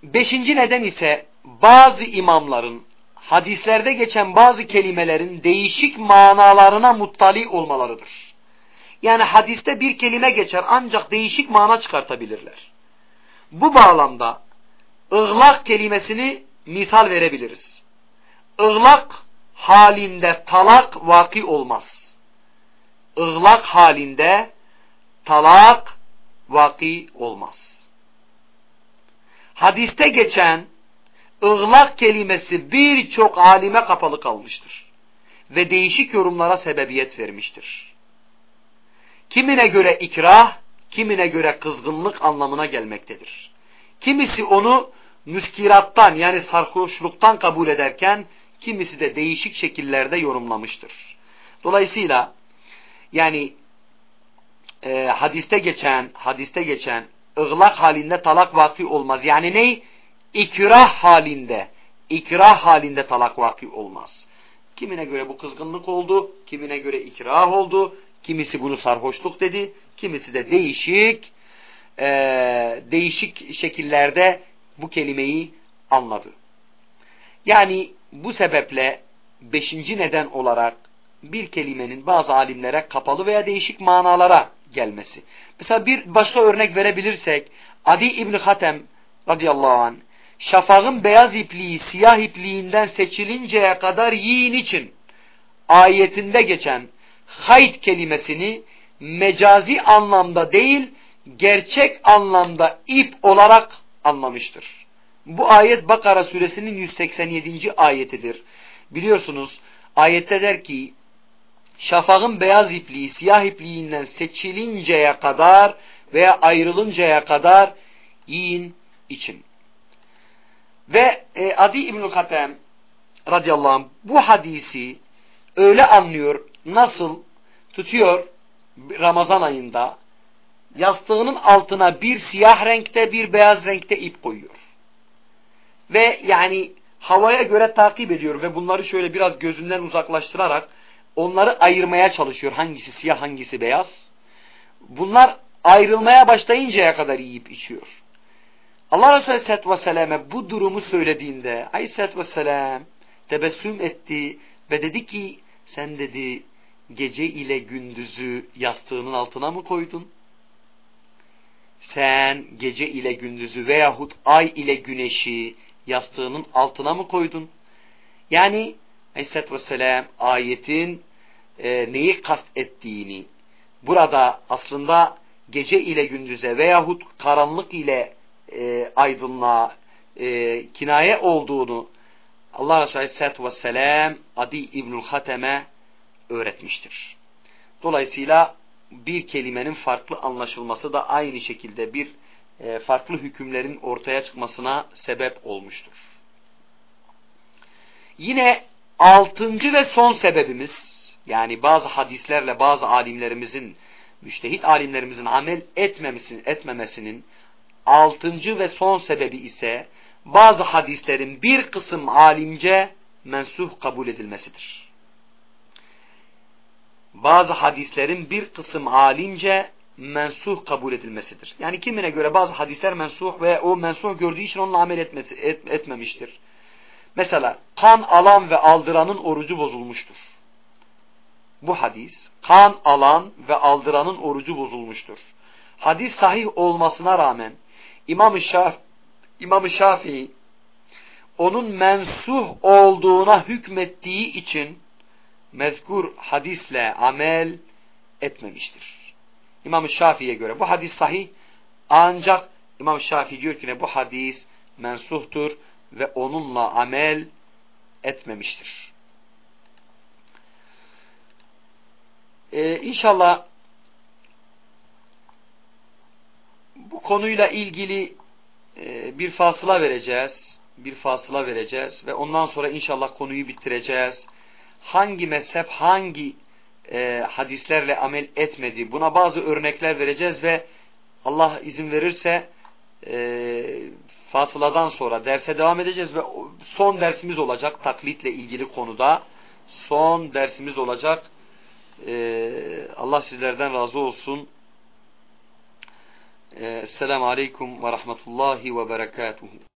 Beşinci neden ise bazı imamların hadislerde geçen bazı kelimelerin değişik manalarına muttali olmalarıdır. Yani hadiste bir kelime geçer ancak değişik mana çıkartabilirler. Bu bağlamda ıglak kelimesini misal verebiliriz. Iglak halinde talak vaki olmaz. Iglak halinde talak vaki olmaz. Hadiste geçen ıglak kelimesi birçok alime kapalı kalmıştır. Ve değişik yorumlara sebebiyet vermiştir. Kimine göre ikrah, kimine göre kızgınlık anlamına gelmektedir. Kimisi onu müskirattan yani sarhoşluktan kabul ederken kimisi de değişik şekillerde yorumlamıştır. Dolayısıyla yani e, hadiste geçen hadiste geçen ıglak halinde talak vaki olmaz. Yani ney? İkrah halinde ikrah halinde talak vaki olmaz. Kimine göre bu kızgınlık oldu, kimine göre ikrah oldu, kimisi bunu sarhoşluk dedi, kimisi de değişik e, değişik şekillerde bu kelimeyi anladı. Yani bu sebeple beşinci neden olarak bir kelimenin bazı alimlere kapalı veya değişik manalara gelmesi. Mesela bir başka örnek verebilirsek Adi İbni Hatem radıyallahu anh şafağın beyaz ipliği siyah ipliğinden seçilinceye kadar yiyin için ayetinde geçen hayt kelimesini mecazi anlamda değil gerçek anlamda ip olarak anlamıştır. Bu ayet Bakara suresinin 187. ayetidir. Biliyorsunuz ayette der ki şafağın beyaz ipliği siyah ipliğinden seçilinceye kadar veya ayrılıncaya kadar yiyin için. Ve e, Adi İbnül Hatem radıyallahu anh bu hadisi öyle anlıyor nasıl tutuyor Ramazan ayında yastığının altına bir siyah renkte bir beyaz renkte ip koyuyor. Ve yani havaya göre takip ediyor ve bunları şöyle biraz gözünden uzaklaştırarak onları ayırmaya çalışıyor. Hangisi siyah hangisi beyaz. Bunlar ayrılmaya başlayıncaya kadar yiyip içiyor. Allah Resulü Aleyhisselatü Vesselam'e bu durumu söylediğinde Aleyhisselatü Vesselam tebessüm etti ve dedi ki sen dedi gece ile gündüzü yastığının altına mı koydun? Sen gece ile gündüzü veyahut ay ile güneşi yastığının altına mı koydun? Yani Aleyhisselatü Vesselam ayetin e, neyi kast ettiğini, burada aslında gece ile gündüze veyahut karanlık ile e, aydınlığa e, kinaye olduğunu Allah Resulü Aleyhisselatü Vesselam Adi İbnül Hatem'e öğretmiştir. Dolayısıyla bir kelimenin farklı anlaşılması da aynı şekilde bir e, farklı hükümlerin ortaya çıkmasına sebep olmuştur. Yine altıncı ve son sebebimiz yani bazı hadislerle bazı alimlerimizin müştehit alimlerimizin amel etmemesinin, etmemesinin altıncı ve son sebebi ise bazı hadislerin bir kısım alimce mensuh kabul edilmesidir. Bazı hadislerin bir kısım alimce mensuh kabul edilmesidir. Yani kimine göre bazı hadisler mensuh ve o mensuh gördüğü için onunla amel etmesi, et, etmemiştir. Mesela kan alan ve aldıranın orucu bozulmuştur. Bu hadis kan alan ve aldıranın orucu bozulmuştur. Hadis sahih olmasına rağmen İmam-ı Şaf İmam Şafii onun mensuh olduğuna hükmettiği için mezkur hadisle amel etmemiştir. İmam Şafii'ye göre bu hadis sahih ancak İmam Şafii diyor ki ne bu hadis mensuhtur ve onunla amel etmemiştir. Ee, inşallah bu konuyla ilgili e, bir fasıla vereceğiz. Bir fasıla vereceğiz ve ondan sonra inşallah konuyu bitireceğiz. Hangi mezhep hangi e, hadislerle amel etmedi buna bazı örnekler vereceğiz ve Allah izin verirse e, fasıladan sonra derse devam edeceğiz ve son dersimiz olacak taklitle ilgili konuda. Son dersimiz olacak. Ee, Allah sizlerden razı olsun. Ee, Esselamu Aleyküm ve Rahmetullahi ve Berekatuhu.